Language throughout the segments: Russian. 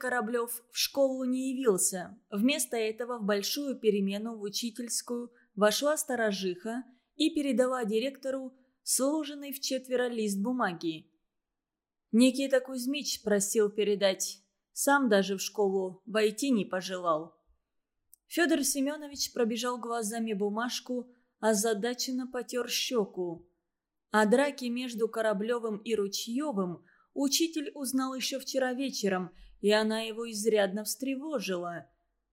Кораблев в школу не явился. Вместо этого в большую перемену в учительскую вошла сторожиха и передала директору сложенный в четверо лист бумаги. Никита Кузьмич просил передать. Сам даже в школу войти не пожелал. Федор Семенович пробежал глазами бумажку, озадаченно потер щеку. О драке между Кораблевым и Ручьевым учитель узнал еще вчера вечером, и она его изрядно встревожила.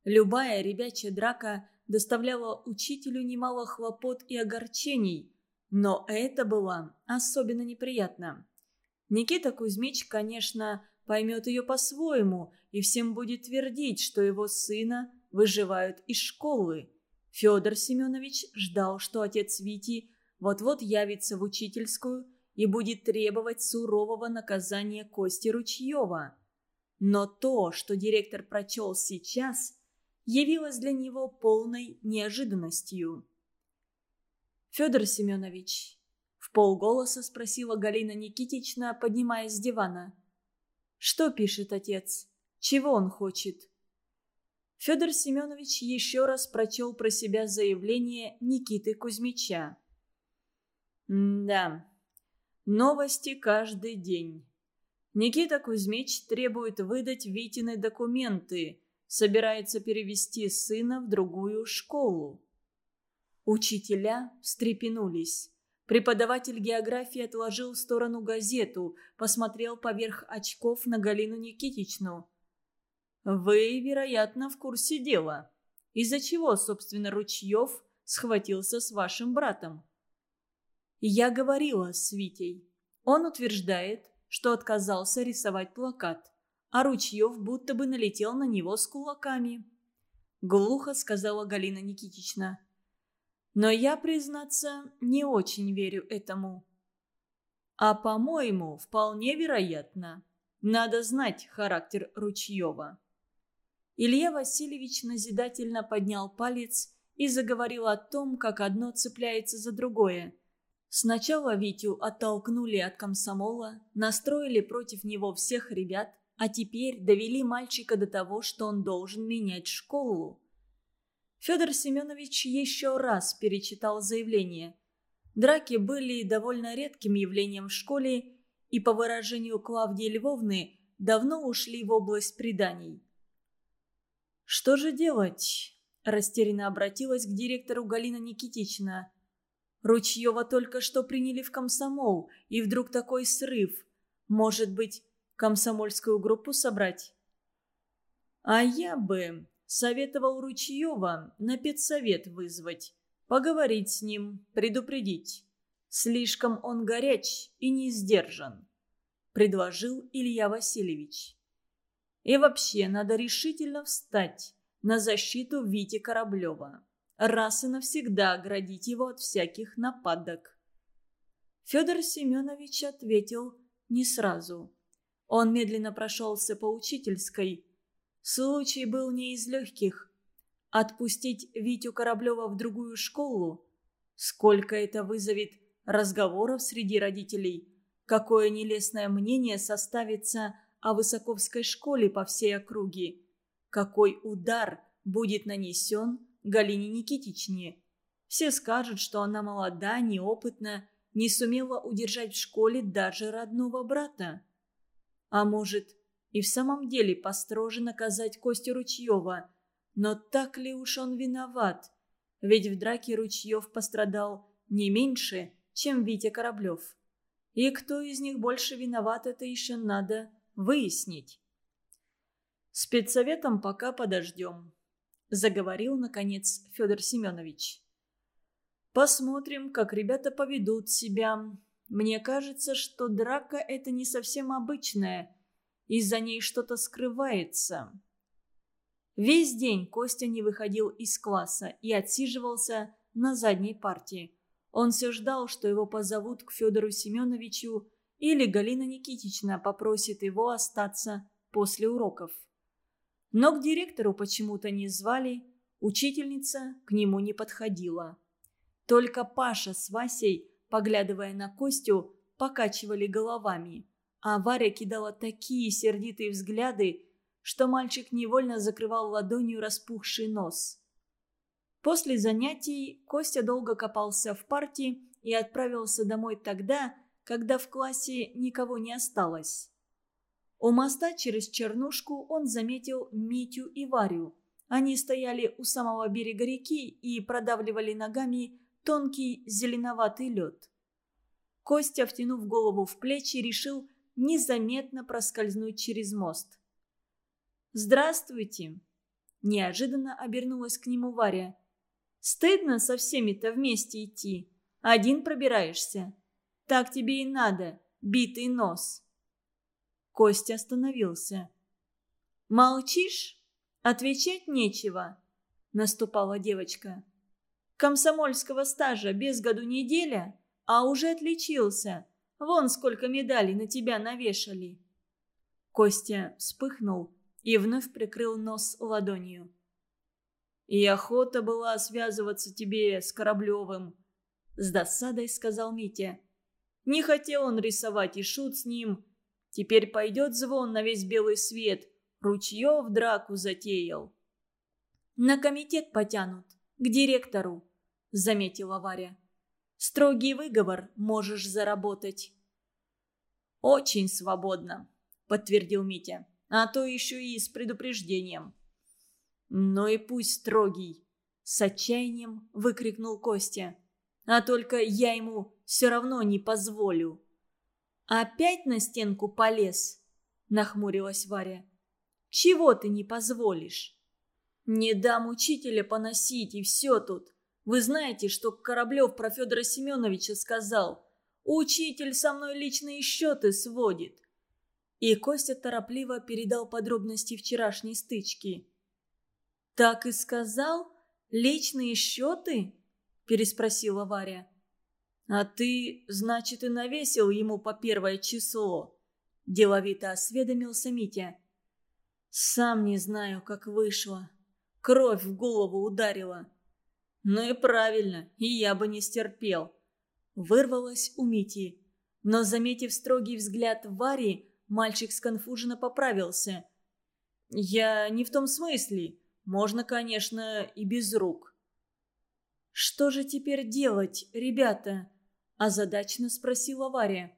Любая ребячья драка доставляла учителю немало хлопот и огорчений, но это было особенно неприятно. Никита Кузьмич, конечно, поймет ее по-своему и всем будет твердить, что его сына выживают из школы. Федор Семенович ждал, что отец Вити вот-вот явится в учительскую и будет требовать сурового наказания Кости Ручьева. Но то, что директор прочел сейчас, явилось для него полной неожиданностью. «Федор Семенович», — в полголоса спросила Галина Никитична, поднимаясь с дивана, — «что пишет отец? Чего он хочет?» Федор Семенович еще раз прочел про себя заявление Никиты Кузьмича. «Да, новости каждый день. Никита Кузьмич требует выдать Витины документы, собирается перевести сына в другую школу». Учителя встрепенулись. Преподаватель географии отложил в сторону газету, посмотрел поверх очков на Галину Никитичну – вы, вероятно, в курсе дела. Из-за чего, собственно, Ручьев схватился с вашим братом? Я говорила с Витей. Он утверждает, что отказался рисовать плакат, а Ручьев будто бы налетел на него с кулаками. Глухо сказала Галина Никитична. Но я, признаться, не очень верю этому. А, по-моему, вполне вероятно. Надо знать характер Ручьева. Илья Васильевич назидательно поднял палец и заговорил о том, как одно цепляется за другое. Сначала Витю оттолкнули от комсомола, настроили против него всех ребят, а теперь довели мальчика до того, что он должен менять школу. Федор Семенович еще раз перечитал заявление. Драки были довольно редким явлением в школе и, по выражению Клавдии Львовны, давно ушли в область преданий. «Что же делать?» – растерянно обратилась к директору Галина Никитична. «Ручьева только что приняли в комсомол, и вдруг такой срыв. Может быть, комсомольскую группу собрать?» «А я бы советовал Ручьева на педсовет вызвать, поговорить с ним, предупредить. Слишком он горяч и не сдержан», – предложил Илья Васильевич. И вообще надо решительно встать на защиту Вити Кораблева. Раз и навсегда оградить его от всяких нападок. Федор Семенович ответил не сразу. Он медленно прошелся по учительской. Случай был не из легких. Отпустить Витю Кораблева в другую школу? Сколько это вызовет разговоров среди родителей? Какое нелестное мнение составится о Высоковской школе по всей округе. Какой удар будет нанесен Галине Никитичне? Все скажут, что она молода, неопытна, не сумела удержать в школе даже родного брата. А может, и в самом деле построже наказать Костю Ручьева. Но так ли уж он виноват? Ведь в драке Ручьев пострадал не меньше, чем Витя Кораблев. И кто из них больше виноват, это еще надо выяснить. Спецсоветом пока подождем, заговорил, наконец, Федор Семенович. Посмотрим, как ребята поведут себя. Мне кажется, что драка – это не совсем обычная, и за ней что-то скрывается. Весь день Костя не выходил из класса и отсиживался на задней партии. Он все ждал, что его позовут к Федору Семеновичу или Галина Никитична попросит его остаться после уроков. Но к директору почему-то не звали, учительница к нему не подходила. Только Паша с Васей, поглядывая на Костю, покачивали головами, а Варя кидала такие сердитые взгляды, что мальчик невольно закрывал ладонью распухший нос. После занятий Костя долго копался в парте и отправился домой тогда, когда в классе никого не осталось. У моста через Чернушку он заметил Митю и Варю. Они стояли у самого берега реки и продавливали ногами тонкий зеленоватый лед. Костя, втянув голову в плечи, решил незаметно проскользнуть через мост. «Здравствуйте!» Неожиданно обернулась к нему Варя. «Стыдно со всеми-то вместе идти. Один пробираешься. Так тебе и надо, битый нос». Костя остановился. «Молчишь? Отвечать нечего», — наступала девочка. «Комсомольского стажа без году неделя, а уже отличился. Вон сколько медалей на тебя навешали». Костя вспыхнул и вновь прикрыл нос ладонью. «И охота была связываться тебе с Кораблевым», — с досадой сказал Митя. «Не хотел он рисовать и шут с ним, Теперь пойдет звон на весь белый свет. Ручьев драку затеял. На комитет потянут, к директору, заметила Варя. Строгий выговор можешь заработать. Очень свободно, подтвердил Митя. А то еще и с предупреждением. Ну и пусть строгий, с отчаянием выкрикнул Костя. А только я ему все равно не позволю. «Опять на стенку полез?» – нахмурилась Варя. «Чего ты не позволишь?» «Не дам учителя поносить, и все тут. Вы знаете, что Кораблев про Федора Семеновича сказал. Учитель со мной личные счеты сводит». И Костя торопливо передал подробности вчерашней стычки. «Так и сказал? Личные счеты?» – переспросила Варя. «А ты, значит, и навесил ему по первое число?» – деловито осведомился Митя. «Сам не знаю, как вышло. Кровь в голову ударила». «Ну и правильно, и я бы не стерпел». Вырвалось у Мити. Но, заметив строгий взгляд Вари, мальчик сконфуженно поправился. «Я не в том смысле. Можно, конечно, и без рук». «Что же теперь делать, ребята?» – озадаченно спросила Варя.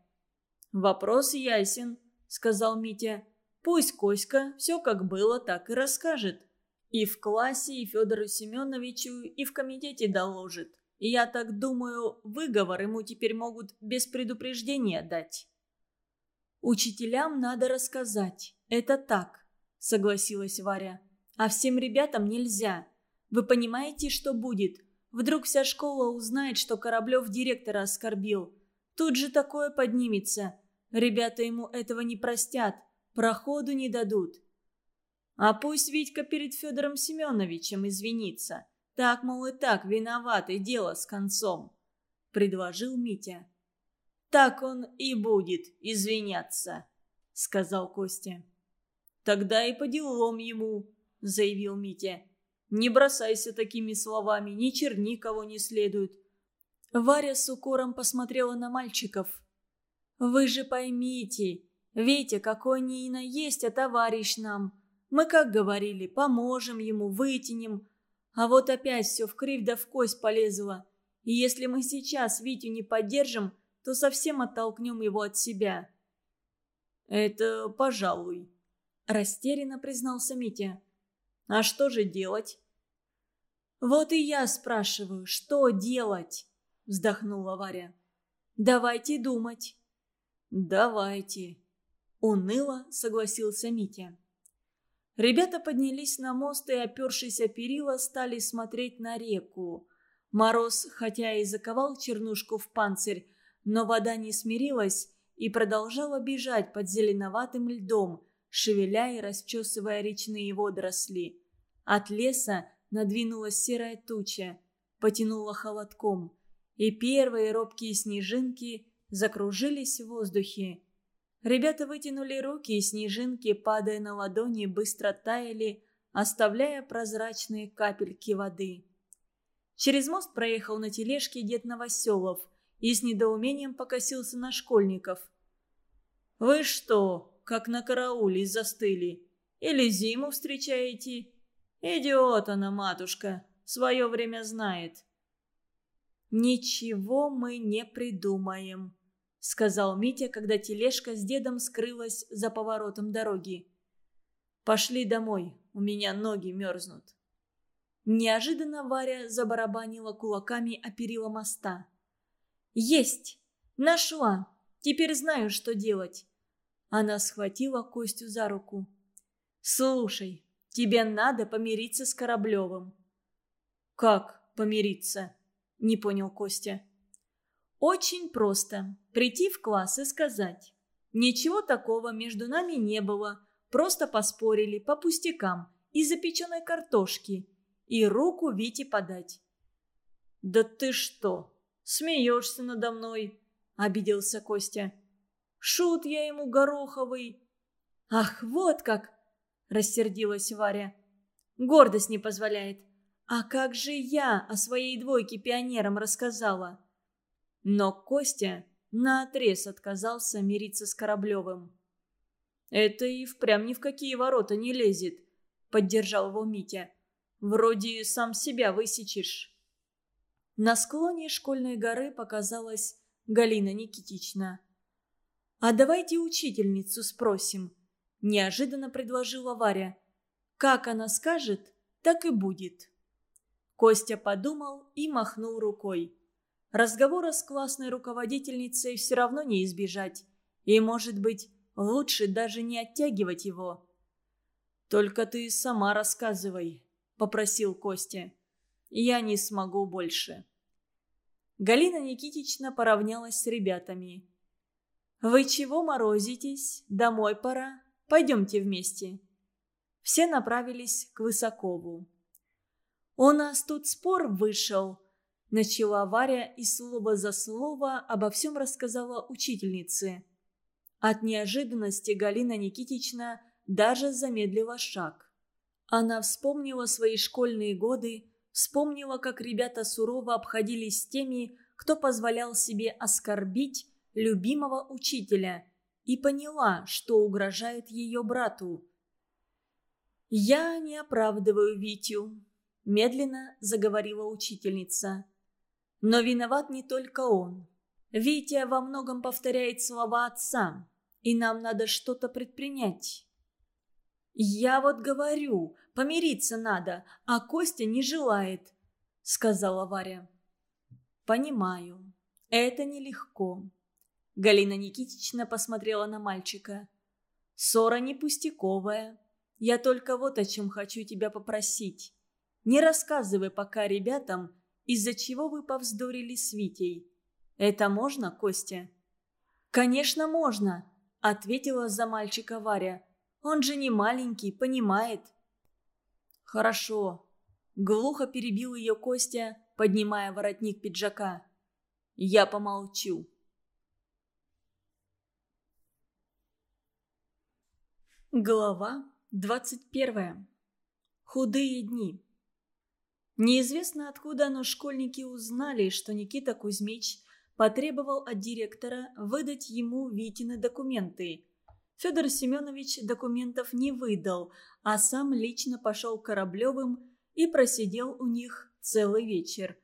«Вопрос ясен», – сказал Митя. «Пусть Коська все как было, так и расскажет. И в классе, и Федору Семеновичу, и в комитете доложит. Я так думаю, выговор ему теперь могут без предупреждения дать». «Учителям надо рассказать. Это так», – согласилась Варя. «А всем ребятам нельзя. Вы понимаете, что будет? Вдруг вся школа узнает, что Кораблев директора оскорбил. Тут же такое поднимется. Ребята ему этого не простят, проходу не дадут. А пусть Витька перед Федором Семеновичем извинится. Так, мол, и так, виноват, и дело с концом», — предложил Митя. «Так он и будет извиняться», — сказал Костя. «Тогда и по делам ему», — заявил Митя. Не бросайся такими словами, не черни кого не следует. Варя с укором посмотрела на мальчиков. «Вы же поймите, Витя какой ни на есть, а товарищ нам. Мы, как говорили, поможем ему, вытянем. А вот опять все в кривь да в кость полезло. И если мы сейчас Витю не поддержим, то совсем оттолкнем его от себя». «Это пожалуй», – растерянно признался Митя. А что же делать? Вот и я спрашиваю, что делать? Вздохнула Варя. Давайте думать. Давайте. Уныло согласился Митя. Ребята поднялись на мост и, опершись о перила, стали смотреть на реку. Мороз, хотя и заковал чернушку в панцирь, но вода не смирилась и продолжала бежать под зеленоватым льдом, шевеля и расчесывая речные водоросли. От леса надвинулась серая туча, потянула холодком, и первые робкие снежинки закружились в воздухе. Ребята вытянули руки, и снежинки, падая на ладони, быстро таяли, оставляя прозрачные капельки воды. Через мост проехал на тележке дед Новоселов и с недоумением покосился на школьников. «Вы что, как на карауле застыли? Или зиму встречаете? Идиот она, матушка, свое время знает». «Ничего мы не придумаем», — сказал Митя, когда тележка с дедом скрылась за поворотом дороги. «Пошли домой, у меня ноги мерзнут». Неожиданно Варя забарабанила кулаками о перила моста. «Есть! Нашла! Теперь знаю, что делать!» Она схватила Костю за руку. «Слушай, тебе надо помириться с Кораблевым». «Как помириться?» – не понял Костя. Очень просто. Прийти в класс и сказать. Ничего такого между нами не было. Просто поспорили по пустякам из запеченной картошки. И руку Вите подать. «Да ты что, смеешься надо мной?» – обиделся Костя. «Шут я ему гороховый». «Ах, вот как!» – рассердилась Варя. «Гордость не позволяет. А как же я о своей двойке пионерам рассказала?» Но Костя наотрез отказался мириться с Кораблевым. «Это и впрямь ни в какие ворота не лезет», — поддержал его Митя. «Вроде сам себя высечешь». На склоне школьной горы показалась Галина Никитична. «А давайте учительницу спросим», — неожиданно предложила Варя. «Как она скажет, так и будет». Костя подумал и махнул рукой. Разговора с классной руководительницей все равно не избежать. И, может быть, лучше даже не оттягивать его. «Только ты сама рассказывай», — попросил Костя. «Я не смогу больше». Галина Никитична поравнялась с ребятами. «Вы чего морозитесь? Домой пора. Пойдемте вместе». Все направились к Высокову. «У нас тут спор вышел», Начала Варя и слово за слово обо всем рассказала учительнице. От неожиданности Галина Никитична даже замедлила шаг. Она вспомнила свои школьные годы, вспомнила, как ребята сурово обходились с теми, кто позволял себе оскорбить любимого учителя, и поняла, что угрожает ее брату. «Я не оправдываю Витю», – медленно заговорила учительница. Но виноват не только он. Витя во многом повторяет слова отца, и нам надо что-то предпринять. «Я вот говорю, помириться надо, а Костя не желает», — сказала Варя. «Понимаю, это нелегко». Галина Никитична посмотрела на мальчика. «Ссора не пустяковая. Я только вот о чем хочу тебя попросить. Не рассказывай пока ребятам, из-за чего вы повздорили с Витей. Это можно, Костя?» «Конечно, можно», — ответила за мальчика Варя. «Он же не маленький, понимает». «Хорошо», — глухо перебил ее Костя, поднимая воротник пиджака. «Я помолчу». Глава двадцать первая. Худые дни. Неизвестно откуда, но школьники узнали, что Никита Кузьмич потребовал от директора выдать ему Витины документы. Федор Семенович документов не выдал, а сам лично пошел к Кораблевым и просидел у них целый вечер.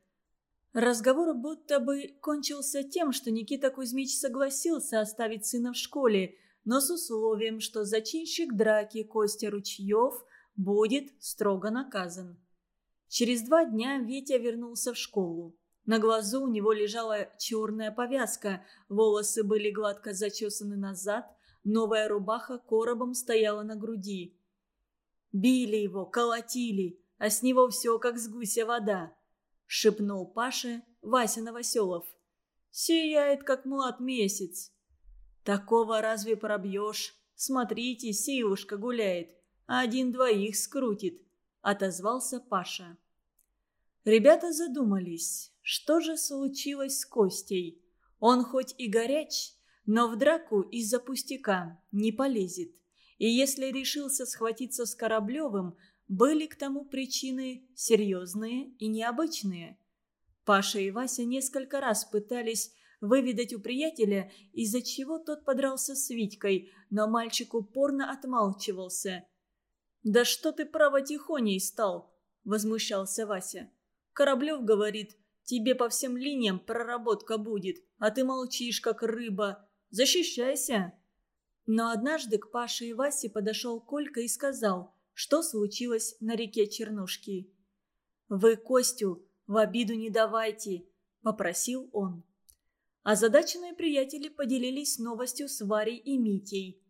Разговор будто бы кончился тем, что Никита Кузьмич согласился оставить сына в школе, но с условием, что зачинщик драки Костя Ручьев будет строго наказан. Через два дня Витя вернулся в школу. На глазу у него лежала черная повязка, волосы были гладко зачесаны назад, новая рубаха коробом стояла на груди. «Били его, колотили, а с него все как с гуся вода», — шепнул Паше Вася Новоселов. «Сияет, как млад месяц». «Такого разве пробьешь? Смотрите, силушка гуляет, один двоих скрутит отозвался Паша. Ребята задумались, что же случилось с Костей. Он хоть и горяч, но в драку из-за пустяка не полезет. И если решился схватиться с Кораблевым, были к тому причины серьезные и необычные. Паша и Вася несколько раз пытались выведать у приятеля, из-за чего тот подрался с Витькой, но мальчик упорно отмалчивался – «Да что ты право тихоней стал?» – возмущался Вася. «Кораблев говорит, тебе по всем линиям проработка будет, а ты молчишь, как рыба. Защищайся!» Но однажды к Паше и Васе подошел Колька и сказал, что случилось на реке Чернушки. «Вы Костю в обиду не давайте», – попросил он. Озадаченные приятели поделились новостью с Варей и Митей.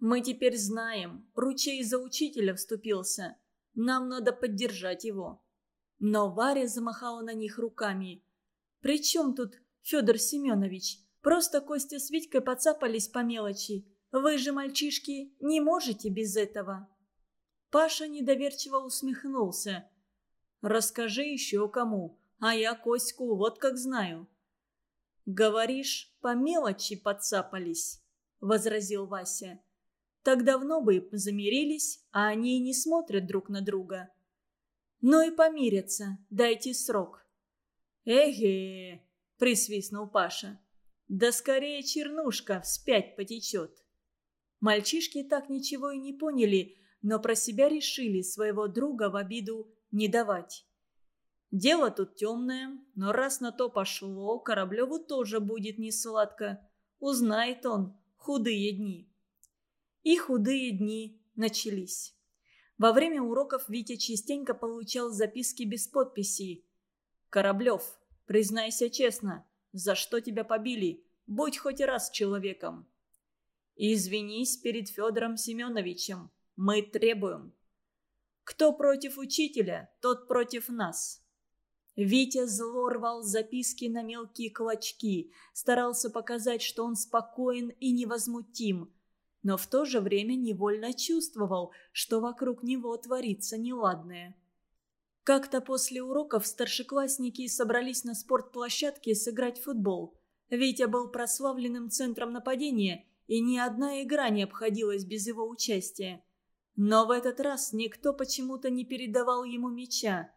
«Мы теперь знаем, ручей за учителя вступился. Нам надо поддержать его». Но Варя замахала на них руками. «При чем тут Федор Семенович? Просто Костя с Витькой подцапались по мелочи. Вы же, мальчишки, не можете без этого». Паша недоверчиво усмехнулся. «Расскажи еще кому, а я Коську вот как знаю». «Говоришь, по мелочи подцапались», — возразил Вася. Так давно бы замирились, а они и не смотрят друг на друга. Ну и помирятся, дайте срок. «Эге!» – присвистнул Паша. «Да скорее чернушка вспять потечет». Мальчишки так ничего и не поняли, но про себя решили своего друга в обиду не давать. Дело тут темное, но раз на то пошло, Кораблеву тоже будет не сладко. Узнает он худые дни. И худые дни начались. Во время уроков Витя частенько получал записки без подписи. «Кораблев, признайся честно, за что тебя побили? Будь хоть раз человеком». «Извинись перед Федором Семеновичем. Мы требуем». «Кто против учителя, тот против нас». Витя зло рвал записки на мелкие клочки, старался показать, что он спокоен и невозмутим – но в то же время невольно чувствовал, что вокруг него творится неладное. Как-то после уроков старшеклассники собрались на спортплощадке сыграть в футбол. Витя был прославленным центром нападения, и ни одна игра не обходилась без его участия. Но в этот раз никто почему-то не передавал ему мяча.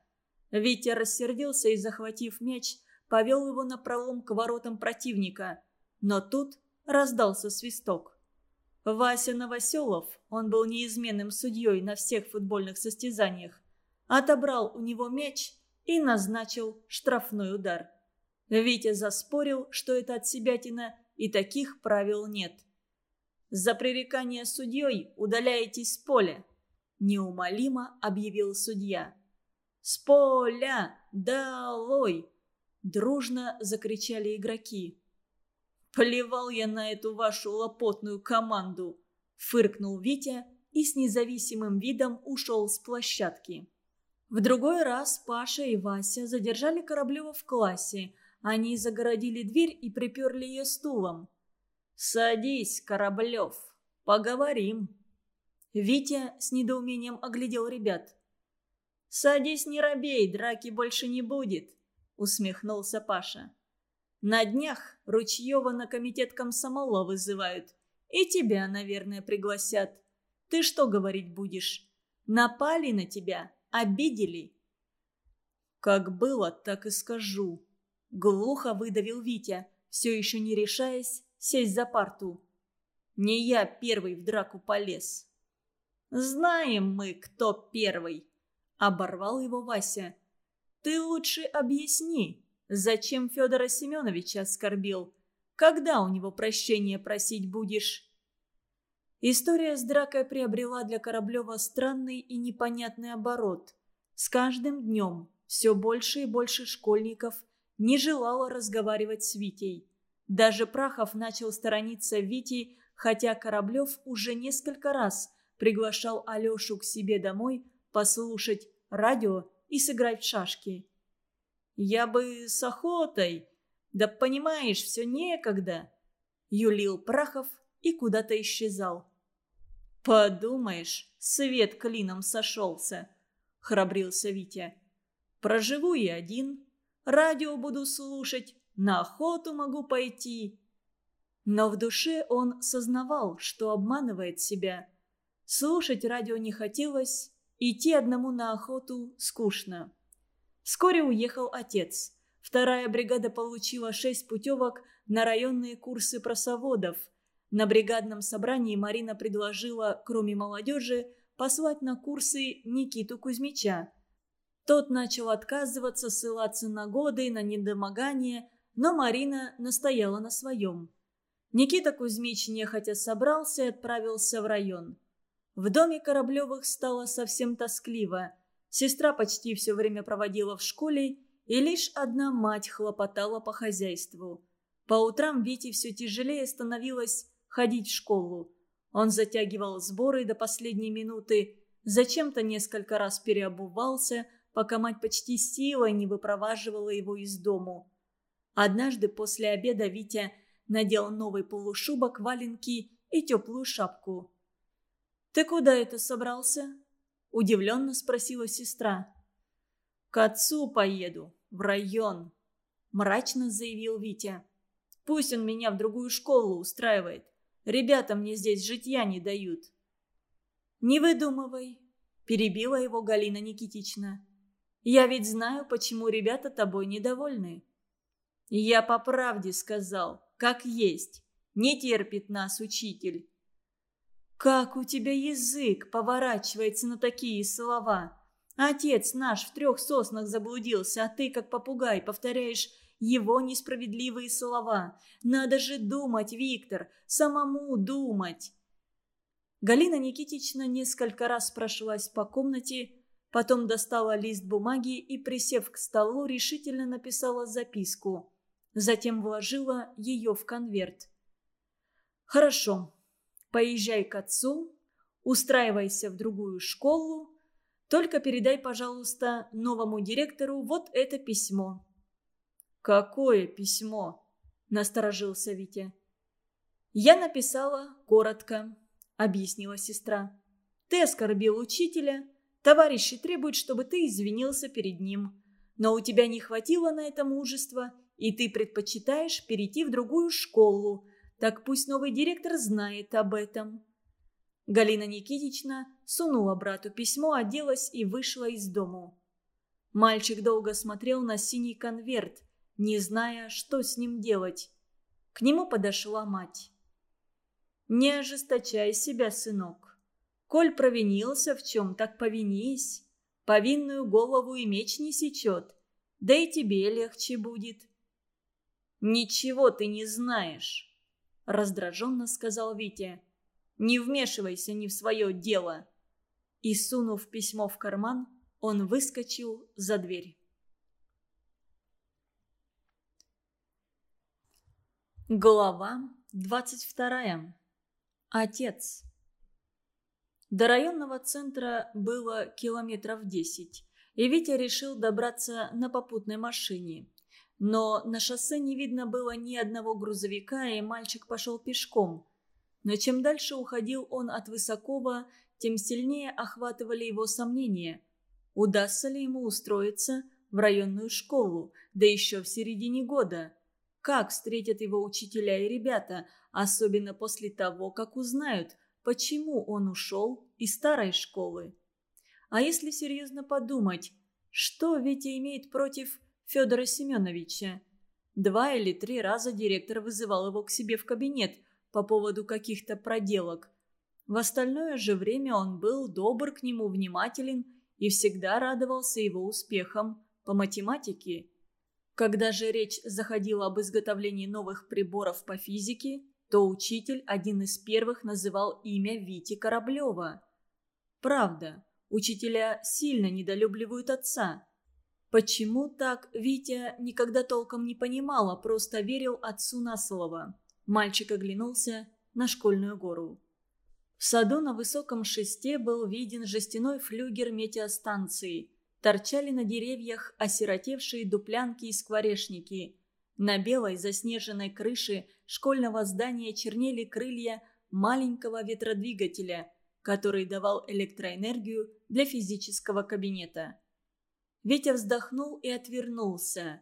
Витя рассердился и, захватив мяч, повел его на пролом к воротам противника. Но тут раздался свисток. Вася Новоселов, он был неизменным судьей на всех футбольных состязаниях, отобрал у него мяч и назначил штрафной удар. Витя заспорил, что это от себятина, и таких правил нет. «За пререкание судьей удаляетесь с поля», – неумолимо объявил судья. «С поля! Долой!» – дружно закричали игроки. «Плевал я на эту вашу лопотную команду!» – фыркнул Витя и с независимым видом ушел с площадки. В другой раз Паша и Вася задержали Кораблева в классе. Они загородили дверь и приперли ее стулом. «Садись, Кораблев, поговорим». Витя с недоумением оглядел ребят. «Садись, не робей, драки больше не будет», — усмехнулся Паша. На днях Ручьева на комитет комсомола вызывают. И тебя, наверное, пригласят. Ты что говорить будешь? Напали на тебя? Обидели?» «Как было, так и скажу», — глухо выдавил Витя, все еще не решаясь сесть за парту. «Не я первый в драку полез». «Знаем мы, кто первый», — оборвал его Вася. «Ты лучше объясни, Зачем Федора Семеновича оскорбил? Когда у него прощения просить будешь?» История с дракой приобрела для Кораблева странный и непонятный оборот. С каждым днем все больше и больше школьников не желало разговаривать с Витей. Даже Прахов начал сторониться Вити, хотя Кораблев уже несколько раз приглашал Алешу к себе домой послушать радио и сыграть в шашки. Я бы с охотой. Да понимаешь, все некогда. Юлил Прахов и куда-то исчезал. «Подумаешь, свет клином сошелся», — храбрился Витя. «Проживу я один, радио буду слушать, на охоту могу пойти». Но в душе он сознавал, что обманывает себя. Слушать радио не хотелось, идти одному на охоту скучно. Вскоре уехал отец. Вторая бригада получила шесть путевок на районные курсы просоводов. На бригадном собрании Марина предложила, кроме молодежи, послать на курсы Никиту Кузьмича. Тот начал отказываться, ссылаться на годы, на недомогание, но Марина настояла на своем. Никита Кузьмич нехотя собрался и отправился в район. В доме Кораблевых стало совсем тоскливо. Сестра почти все время проводила в школе, и лишь одна мать хлопотала по хозяйству. По утрам Вите все тяжелее становилось ходить в школу. Он затягивал сборы до последней минуты, зачем-то несколько раз переобувался, пока мать почти силой не выпроваживала его из дому. Однажды после обеда Витя надел новый полушубок, валенки и теплую шапку. «Ты куда это собрался?» – удивленно спросила сестра. «К отцу поеду, в район», – мрачно заявил Витя. «Пусть он меня в другую школу устраивает. Ребята мне здесь житья не дают». «Не выдумывай», – перебила его Галина Никитична. «Я ведь знаю, почему ребята тобой недовольны». «Я по правде сказал, как есть. Не терпит нас учитель». «Как у тебя язык поворачивается на такие слова? Отец наш в трех соснах заблудился, а ты, как попугай, повторяешь его несправедливые слова. Надо же думать, Виктор, самому думать!» Галина Никитична несколько раз прошлась по комнате, потом достала лист бумаги и, присев к столу, решительно написала записку. Затем вложила ее в конверт. «Хорошо, Поезжай к отцу, устраивайся в другую школу. Только передай, пожалуйста, новому директору вот это письмо». «Какое письмо?» – насторожился Витя. «Я написала коротко», – объяснила сестра. «Ты оскорбил учителя. Товарищи требуют, чтобы ты извинился перед ним. Но у тебя не хватило на это мужества, и ты предпочитаешь перейти в другую школу, так пусть новый директор знает об этом. Галина Никитична сунула брату письмо, оделась и вышла из дому. Мальчик долго смотрел на синий конверт, не зная, что с ним делать. К нему подошла мать. «Не ожесточай себя, сынок. Коль провинился в чем, так повинись. Повинную голову и меч не сечет, да и тебе легче будет». «Ничего ты не знаешь», – раздраженно сказал Витя. «Не вмешивайся не в свое дело!» И, сунув письмо в карман, он выскочил за дверь. Глава двадцать вторая. Отец. До районного центра было километров десять, и Витя решил добраться на попутной машине. Но на шоссе не видно было ни одного грузовика, и мальчик пошел пешком. Но чем дальше уходил он от Высокого, тем сильнее охватывали его сомнения. Удастся ли ему устроиться в районную школу, да еще в середине года? Как встретят его учителя и ребята, особенно после того, как узнают, почему он ушел из старой школы? А если серьезно подумать, что Витя имеет против Федора Семеновича. Два или три раза директор вызывал его к себе в кабинет по поводу каких-то проделок. В остальное же время он был добр к нему, внимателен и всегда радовался его успехам по математике. Когда же речь заходила об изготовлении новых приборов по физике, то учитель один из первых называл имя Вити Кораблева. Правда, учителя сильно недолюбливают отца – Почему так, Витя никогда толком не понимал, а просто верил отцу на слово. Мальчик оглянулся на школьную гору. В саду на высоком шесте был виден жестяной флюгер метеостанции. Торчали на деревьях осиротевшие дуплянки и скворечники. На белой заснеженной крыше школьного здания чернели крылья маленького ветродвигателя, который давал электроэнергию для физического кабинета. Витя вздохнул и отвернулся.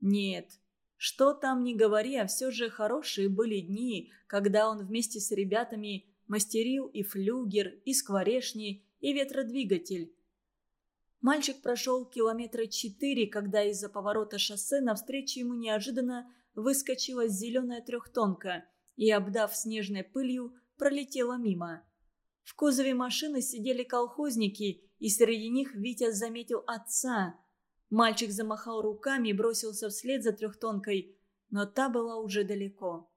Нет, что там не говори, а все же хорошие были дни, когда он вместе с ребятами мастерил и флюгер, и скворешни, и ветродвигатель. Мальчик прошел километра четыре, когда из-за поворота шоссе навстречу ему неожиданно выскочила зеленая трехтонка и, обдав снежной пылью, пролетела мимо. В кузове машины сидели колхозники, и среди них Витя заметил отца. Мальчик замахал руками и бросился вслед за трехтонкой, но та была уже далеко.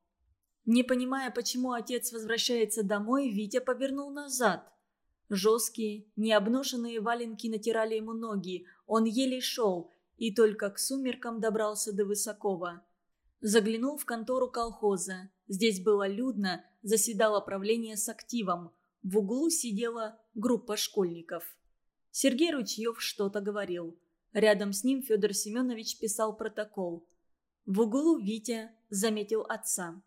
Не понимая, почему отец возвращается домой, Витя повернул назад. Жесткие, необношенные валенки натирали ему ноги, он еле шел и только к сумеркам добрался до Высокого. Заглянул в контору колхоза. Здесь было людно, заседало правление с активом. В углу сидела группа школьников. Сергей Ручьев что-то говорил. Рядом с ним Федор Семенович писал протокол. В углу Витя заметил отца.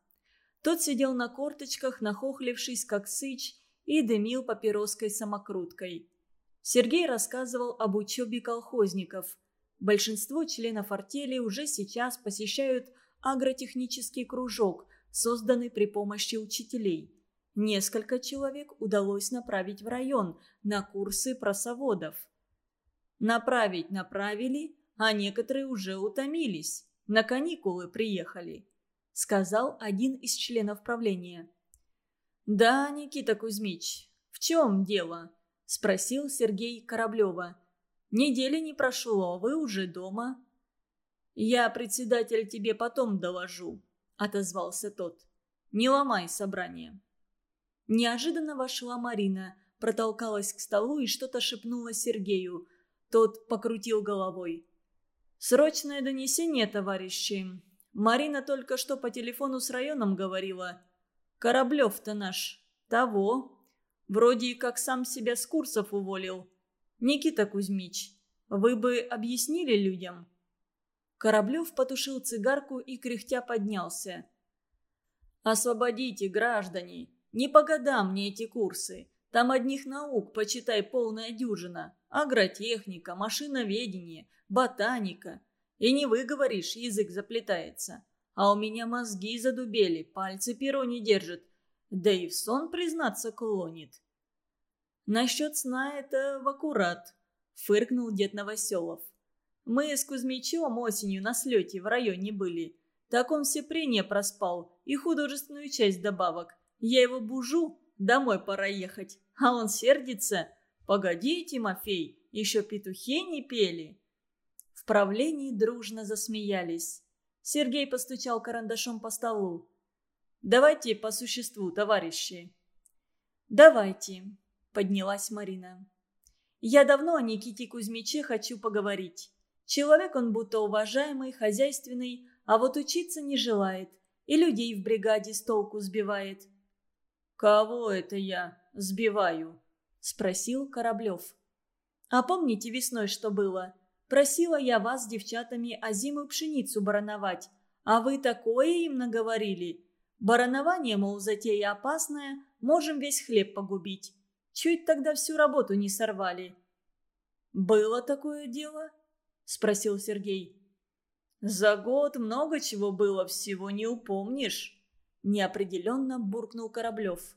Тот сидел на корточках, нахохлившись, как сыч, и дымил папироской самокруткой. Сергей рассказывал об учебе колхозников. Большинство членов артели уже сейчас посещают агротехнический кружок, созданный при помощи учителей. Несколько человек удалось направить в район на курсы просоводов. Направить направили, а некоторые уже утомились. На каникулы приехали, сказал один из членов правления. «Да, Никита Кузьмич, в чем дело?» – спросил Сергей Кораблева. «Недели не прошло, вы уже дома». «Я, председатель, тебе потом доложу», – отозвался тот. «Не ломай собрание». Неожиданно вошла Марина, протолкалась к столу и что-то шепнула Сергею. Тот покрутил головой. «Срочное донесение, товарищи. Марина только что по телефону с районом говорила. Кораблев-то наш. Того. Вроде как сам себя с курсов уволил. Никита Кузьмич, вы бы объяснили людям?» Кораблев потушил цигарку и кряхтя поднялся. «Освободите, граждане! Не по годам мне эти курсы. Там одних наук, почитай, полная дюжина. Агротехника, машиноведение, ботаника. И не выговоришь, язык заплетается. А у меня мозги задубели, пальцы перо не держат. Да и в сон, признаться, клонит. Насчет сна это в аккурат, фыркнул дед Новоселов. Мы с Кузьмичом осенью на слете в районе были. Так он все прения проспал и художественную часть добавок. Я его бужу, домой пора ехать. А он сердится. «Погоди, Тимофей, еще петухи не пели». В правлении дружно засмеялись. Сергей постучал карандашом по столу. «Давайте по существу, товарищи». «Давайте», — поднялась Марина. «Я давно о Никите Кузьмиче хочу поговорить. Человек он будто уважаемый, хозяйственный, а вот учиться не желает и людей в бригаде с толку сбивает». «Кого это я сбиваю?» — спросил Кораблев. «А помните весной, что было? Просила я вас с девчатами озимую пшеницу барановать, а вы такое им наговорили. Баранование, мол, затея опасная, можем весь хлеб погубить. Чуть тогда всю работу не сорвали». «Было такое дело?» – спросил Сергей. «За год много чего было, всего не упомнишь», – неопределенно буркнул Кораблев.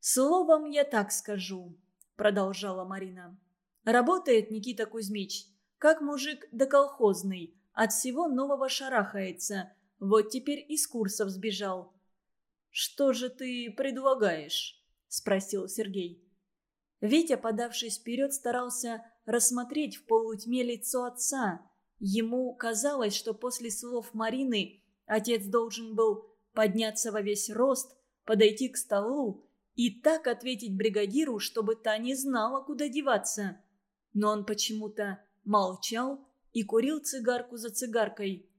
«Словом, я так скажу», – продолжала Марина. «Работает Никита Кузьмич как мужик доколхозный, от всего нового шарахается. Вот теперь из курсов сбежал. «Что же ты предлагаешь?» – спросил Сергей. Витя, подавшись вперед, старался рассмотреть в полутьме лицо отца. Ему казалось, что после слов Марины отец должен был подняться во весь рост, подойти к столу и так ответить бригадиру, чтобы та не знала, куда деваться. Но он почему-то молчал и курил цигарку за цигаркой.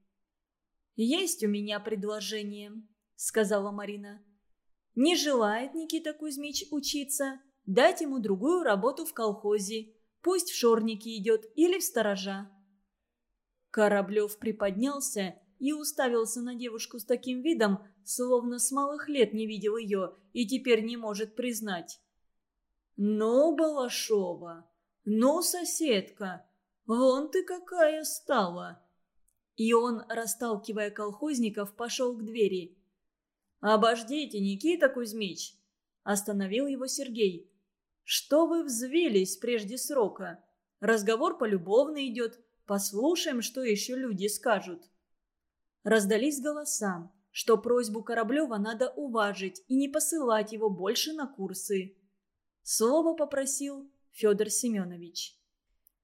«Есть у меня предложение», — сказала Марина. «Не желает Никита Кузьмич учиться, дать ему другую работу в колхозе. Пусть в шорники идет или в сторожа». Кораблев приподнялся и уставился на девушку с таким видом, словно с малых лет не видел ее и теперь не может признать. «Ну, Балашова, ну, соседка, Вон ты какая стала!» И он, расталкивая колхозников, пошел к двери. «Обождите, Никита Кузьмич!» Остановил его Сергей. «Что вы взвелись прежде срока? Разговор полюбовно идет. Послушаем, что еще люди скажут». Раздались голоса, что просьбу Кораблева надо уважить и не посылать его больше на курсы. Слово попросил Федор Семенович.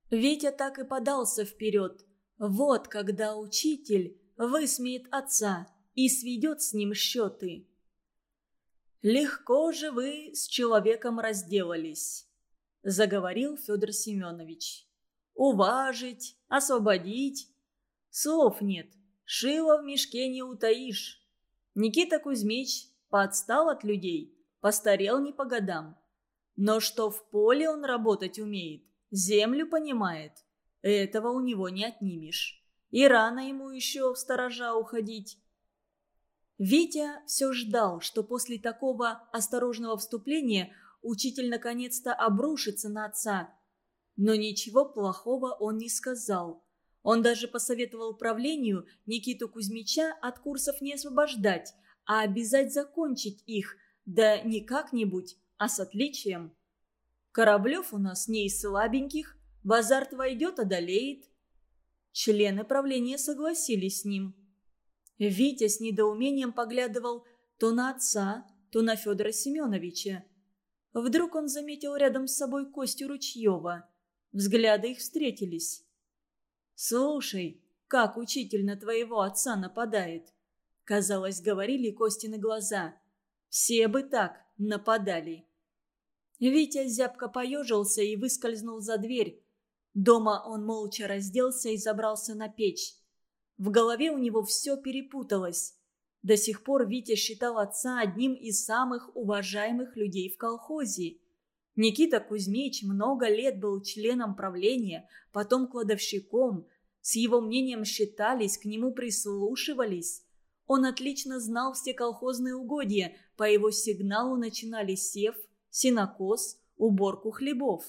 Витя так и подался вперед. Вот когда учитель высмеет отца и сведет с ним счеты. «Легко же вы с человеком разделались», — заговорил Федор Семенович. «Уважить, освободить. Слов нет, шило в мешке не утаишь. Никита Кузьмич подстал от людей, постарел не по годам. Но что в поле он работать умеет, землю понимает, этого у него не отнимешь. И рано ему еще в сторожа уходить. Витя все ждал, что после такого осторожного вступления учитель наконец-то обрушится на отца. Но ничего плохого он не сказал. Он даже посоветовал правлению Никиту Кузьмича от курсов не освобождать, а обязать закончить их, да не как-нибудь, а с отличием. Кораблев у нас не из слабеньких, в азарт войдет, одолеет. Члены правления согласились с ним. Витя с недоумением поглядывал то на отца, то на Федора Семеновича. Вдруг он заметил рядом с собой Костю Ручьева. Взгляды их встретились. «Слушай, как учитель на твоего отца нападает!» Казалось, говорили Костины глаза. «Все бы так нападали!» Витя зябко поежился и выскользнул за дверь. Дома он молча разделся и забрался на печь. В голове у него все перепуталось. До сих пор Витя считал отца одним из самых уважаемых людей в колхозе. Никита Кузьмич много лет был членом правления, потом кладовщиком. С его мнением считались, к нему прислушивались. Он отлично знал все колхозные угодья, по его сигналу начинали сев, сенокос, уборку хлебов.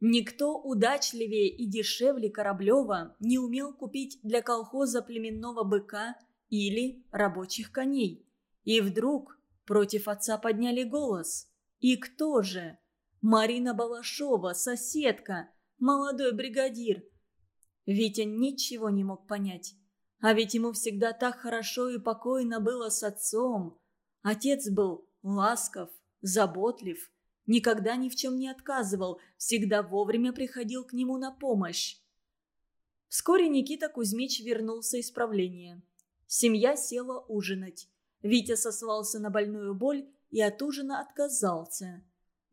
Никто удачливее и дешевле Кораблева не умел купить для колхоза племенного быка или рабочих коней. И вдруг против отца подняли голос. И кто же? Марина Балашова, соседка, молодой бригадир. Витя ничего не мог понять. А ведь ему всегда так хорошо и покойно было с отцом. Отец был ласков, заботлив, никогда ни в чем не отказывал, всегда вовремя приходил к нему на помощь. Вскоре Никита Кузьмич вернулся из правления. Семья села ужинать. Витя сослался на больную боль и от ужина отказался.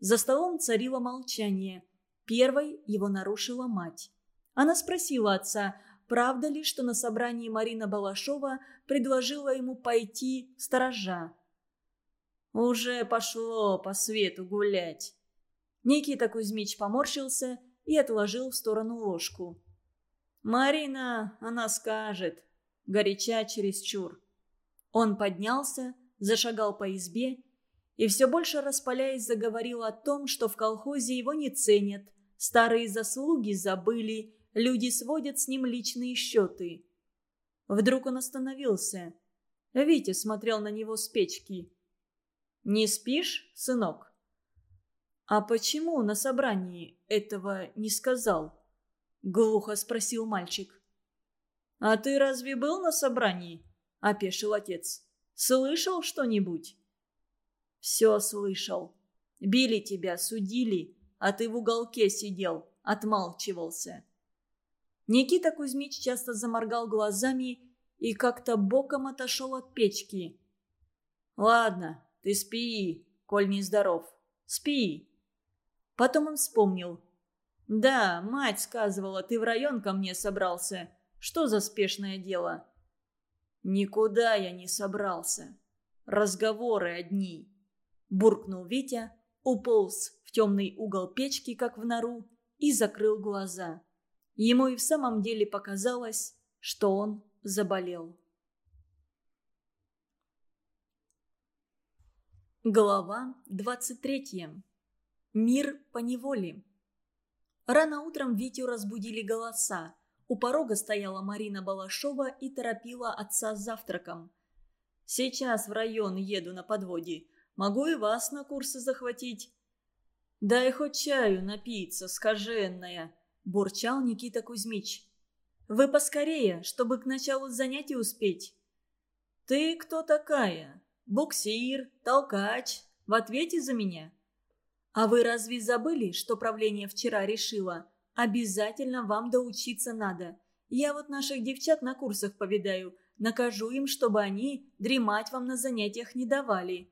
За столом царило молчание. Первой его нарушила мать. Она спросила отца, правда ли, что на собрании Марина Балашова предложила ему пойти сторожа. Уже пошло по свету гулять. Никита Кузьмич поморщился и отложил в сторону ложку. «Марина, она скажет. Горяча чересчур». Он поднялся, зашагал по избе и все больше распаляясь заговорил о том, что в колхозе его не ценят, старые заслуги забыли, люди сводят с ним личные счеты. Вдруг он остановился. Витя смотрел на него с печки. Не спишь, сынок?» «А почему на собрании этого не сказал?» — глухо спросил мальчик. «А ты разве был на собрании?» — опешил отец. «Слышал что-нибудь?» «Все слышал. Били тебя, судили, а ты в уголке сидел, отмалчивался». Никита Кузьмич часто заморгал глазами и как-то боком отошел от печки. «Ладно, ты спи, коль не здоров. Спи. Потом он вспомнил. Да, мать сказывала, ты в район ко мне собрался. Что за спешное дело? Никуда я не собрался. Разговоры одни. Буркнул Витя, уполз в темный угол печки, как в нору, и закрыл глаза. Ему и в самом деле показалось, что он заболел. Глава 23. Мир по неволе. Рано утром Витю разбудили голоса. У порога стояла Марина Балашова и торопила отца с завтраком. «Сейчас в район еду на подводе. Могу и вас на курсы захватить». «Дай хоть чаю напиться, скаженная», – бурчал Никита Кузьмич. «Вы поскорее, чтобы к началу занятий успеть». «Ты кто такая?» Буксир, толкач. В ответе за меня. А вы разве забыли, что правление вчера решило? Обязательно вам доучиться надо. Я вот наших девчат на курсах повидаю. Накажу им, чтобы они дремать вам на занятиях не давали».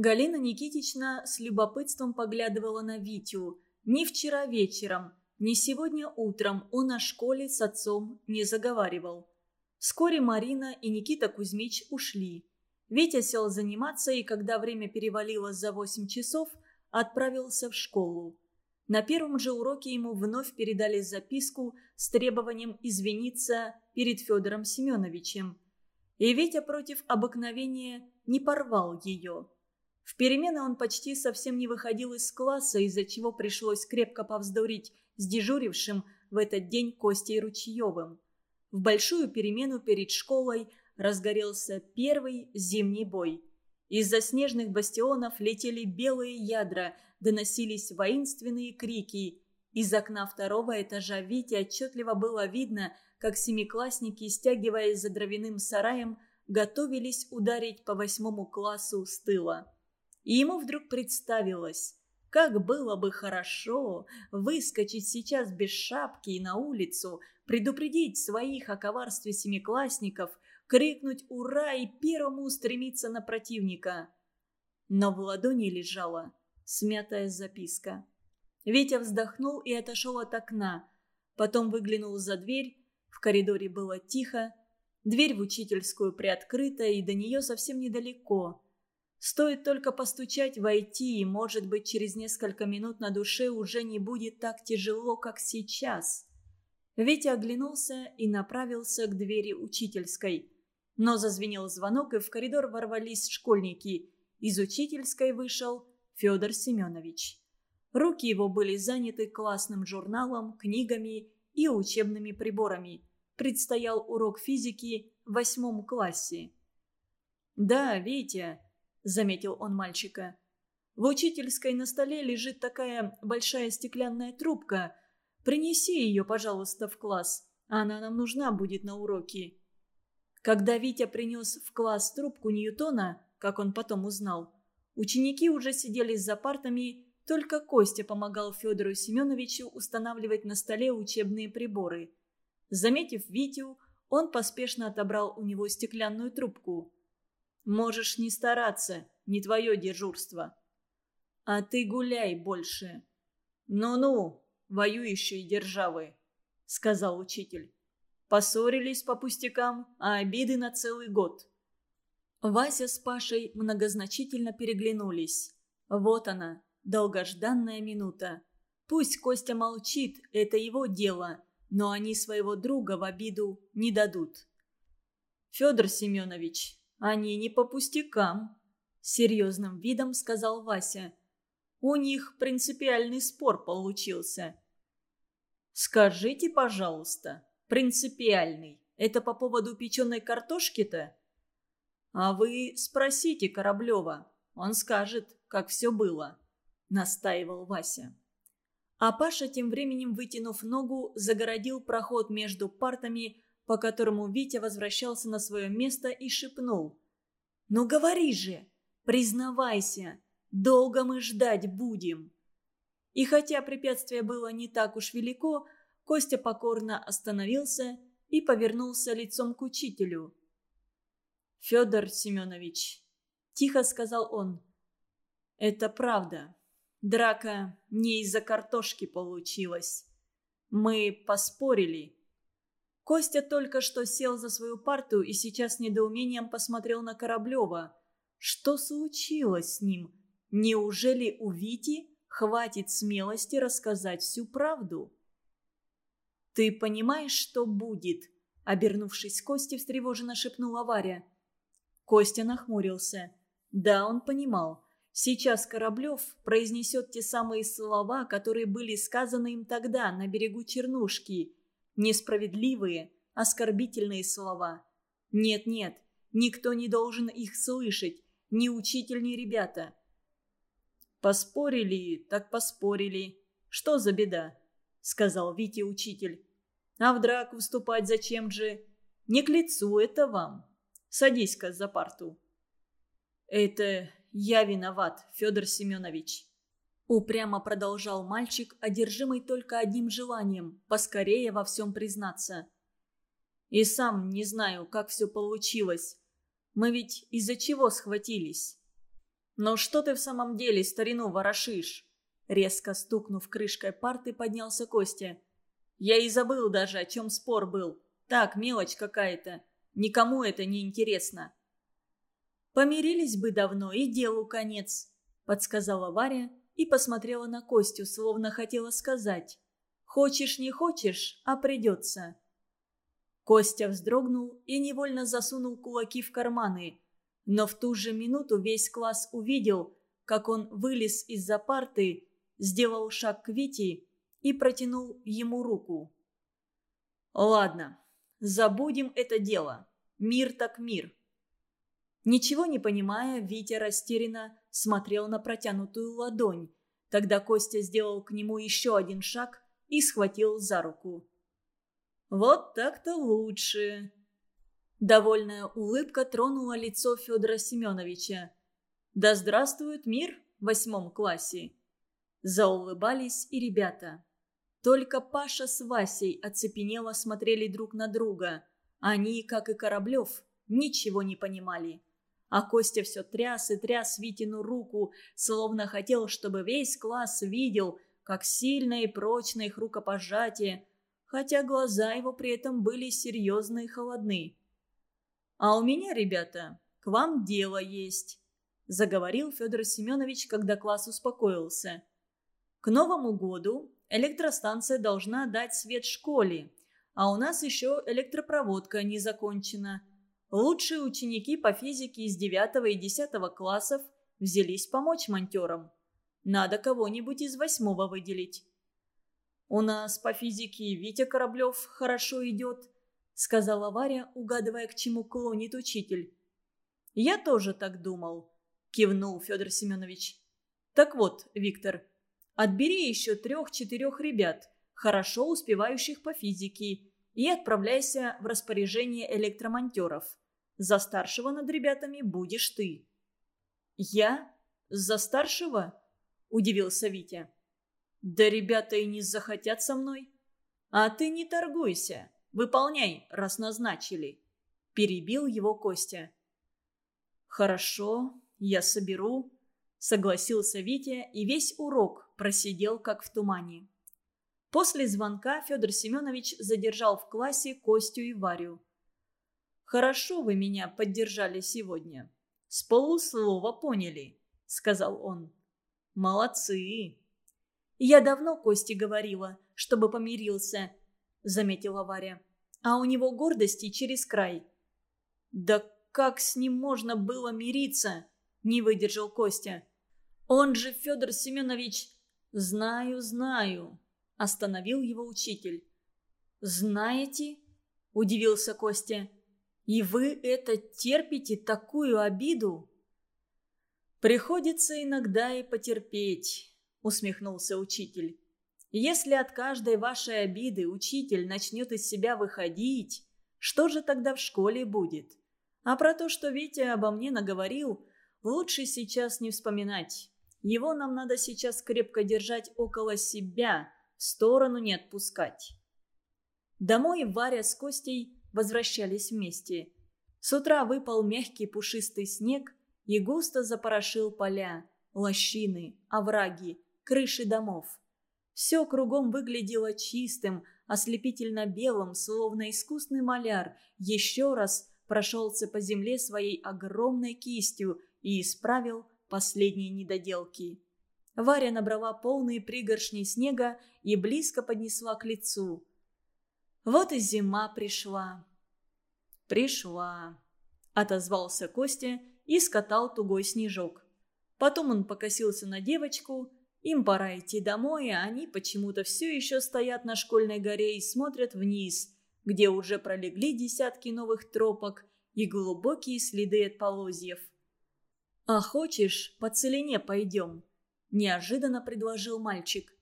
Галина Никитична с любопытством поглядывала на Витю. Ни вчера вечером, ни сегодня утром он о школе с отцом не заговаривал. Вскоре Марина и Никита Кузьмич ушли. Витя сел заниматься и, когда время перевалило за восемь часов, отправился в школу. На первом же уроке ему вновь передали записку с требованием извиниться перед Федором Семеновичем. И Витя против обыкновения не порвал ее. В перемены он почти совсем не выходил из класса, из-за чего пришлось крепко повздорить с дежурившим в этот день Костей Ручьевым. В большую перемену перед школой разгорелся первый зимний бой. Из-за снежных бастионов летели белые ядра, доносились воинственные крики. Из окна второго этажа Вити отчетливо было видно, как семиклассники, стягиваясь за дровяным сараем, готовились ударить по восьмому классу с тыла. И ему вдруг представилось, как было бы хорошо выскочить сейчас без шапки и на улицу, предупредить своих о коварстве семиклассников, крикнуть «Ура!» и первому устремиться на противника. Но в ладони лежала смятая записка. Витя вздохнул и отошел от окна. Потом выглянул за дверь. В коридоре было тихо. Дверь в учительскую приоткрыта, и до нее совсем недалеко. Стоит только постучать, войти, и, может быть, через несколько минут на душе уже не будет так тяжело, как сейчас. Витя оглянулся и направился к двери учительской. Но зазвенел звонок, и в коридор ворвались школьники. Из учительской вышел Федор Семенович. Руки его были заняты классным журналом, книгами и учебными приборами. Предстоял урок физики в восьмом классе. «Да, Витя», — заметил он мальчика. «В учительской на столе лежит такая большая стеклянная трубка. Принеси ее, пожалуйста, в класс. Она нам нужна будет на уроке». Когда Витя принес в класс трубку Ньютона, как он потом узнал, ученики уже сидели за партами, только Костя помогал Федору Семеновичу устанавливать на столе учебные приборы. Заметив Витю, он поспешно отобрал у него стеклянную трубку. Можешь не стараться, не твое дежурство. А ты гуляй больше. Ну-ну, воюющие державы, сказал учитель. Поссорились по пустякам, а обиды на целый год. Вася с Пашей многозначительно переглянулись. Вот она, долгожданная минута. Пусть Костя молчит, это его дело, но они своего друга в обиду не дадут. «Федор Семенович, они не по пустякам», — серьезным видом сказал Вася. «У них принципиальный спор получился». «Скажите, пожалуйста, принципиальный, это по поводу печеной картошки-то?» «А вы спросите Кораблева, он скажет, как все было», — настаивал Вася. А Паша, тем временем вытянув ногу, загородил проход между партами, по которому Витя возвращался на свое место и шепнул. «Ну говори же! Признавайся! Долго мы ждать будем!» И хотя препятствие было не так уж велико, Костя покорно остановился и повернулся лицом к учителю. «Федор Семенович», — тихо сказал он, — «это правда. Драка не из-за картошки получилась. Мы поспорили». Костя только что сел за свою парту и сейчас недоумением посмотрел на Кораблева. Что случилось с ним? Неужели у Вити хватит смелости рассказать всю правду? «Ты понимаешь, что будет?» Обернувшись к Косте, встревоженно шепнула Варя. Костя нахмурился. Да, он понимал. Сейчас Кораблев произнесет те самые слова, которые были сказаны им тогда, на берегу Чернушки – Несправедливые, оскорбительные слова. Нет-нет, никто не должен их слышать, ни учитель, ни ребята. «Поспорили, так поспорили. Что за беда?» — сказал Витя учитель. «А в драку вступать зачем же? Не к лицу это вам. Садись-ка за парту». «Это я виноват, Федор Семенович». Упрямо продолжал мальчик, одержимый только одним желанием – поскорее во всем признаться. «И сам не знаю, как все получилось. Мы ведь из-за чего схватились?» «Но что ты в самом деле старину ворошишь?» Резко стукнув крышкой парты, поднялся Костя. «Я и забыл даже, о чем спор был. Так, мелочь какая-то. Никому это не интересно». «Помирились бы давно, и делу конец», — подсказала Варя и посмотрела на Костю, словно хотела сказать. «Хочешь, не хочешь, а придется». Костя вздрогнул и невольно засунул кулаки в карманы. Но в ту же минуту весь класс увидел, как он вылез из-за парты, сделал шаг к Вите и протянул ему руку. «Ладно, забудем это дело. Мир так мир». Ничего не понимая, Витя растерянно смотрел на протянутую ладонь. Тогда Костя сделал к нему еще один шаг и схватил за руку. «Вот так-то лучше». Довольная улыбка тронула лицо Федора Семеновича. «Да здравствует мир в восьмом классе!» Заулыбались и ребята. Только Паша с Васей оцепенело смотрели друг на друга. Они, как и Кораблев, ничего не понимали. А Костя все тряс и тряс Витину руку, словно хотел, чтобы весь класс видел, как сильно и прочно их рукопожатие, хотя глаза его при этом были серьезны и холодны. «А у меня, ребята, к вам дело есть», – заговорил Федор Семенович, когда класс успокоился. «К Новому году электростанция должна дать свет школе, а у нас еще электропроводка не закончена». Лучшие ученики по физике из 9 и 10 классов взялись помочь монтерам. Надо кого-нибудь из восьмого выделить. «У нас по физике Витя Кораблев хорошо идет», — сказала Варя, угадывая, к чему клонит учитель. «Я тоже так думал», — кивнул Федор Семенович. «Так вот, Виктор, отбери еще трех-четырех ребят, хорошо успевающих по физике, и отправляйся в распоряжение электромонтеров. За старшего над ребятами будешь ты». «Я? За старшего?» – удивился Витя. «Да ребята и не захотят со мной». «А ты не торгуйся. Выполняй, раз назначили», – перебил его Костя. «Хорошо, я соберу», – согласился Витя и весь урок просидел как в тумане. После звонка Федор Семенович задержал в классе Костю и Варю. «Хорошо вы меня поддержали сегодня. С полуслова поняли», — сказал он. «Молодцы!» «Я давно Косте говорила, чтобы помирился», — заметила Варя. «А у него гордости через край». «Да как с ним можно было мириться?» — не выдержал Костя. «Он же Федор Семенович...» «Знаю, знаю», Остановил его учитель. «Знаете?» – удивился Костя. «И вы это терпите, такую обиду?» «Приходится иногда и потерпеть», – усмехнулся учитель. «Если от каждой вашей обиды учитель начнет из себя выходить, что же тогда в школе будет? А про то, что Витя обо мне наговорил, лучше сейчас не вспоминать. Его нам надо сейчас крепко держать около себя, сторону не отпускать. Домой Варя с Костей возвращались вместе. С утра выпал мягкий пушистый снег и густо запорошил поля, лощины, овраги, крыши домов. Все кругом выглядело чистым, ослепительно белым, словно искусный маляр, еще раз прошелся по земле своей огромной кистью и исправил последние недоделки. Варя набрала полные пригоршни снега и близко поднесла к лицу. Вот и зима пришла. «Пришла», — отозвался Костя и скатал тугой снежок. Потом он покосился на девочку. Им пора идти домой, а они почему-то все еще стоят на школьной горе и смотрят вниз, где уже пролегли десятки новых тропок и глубокие следы от полозьев. «А хочешь, по целине пойдем?» – неожиданно предложил мальчик.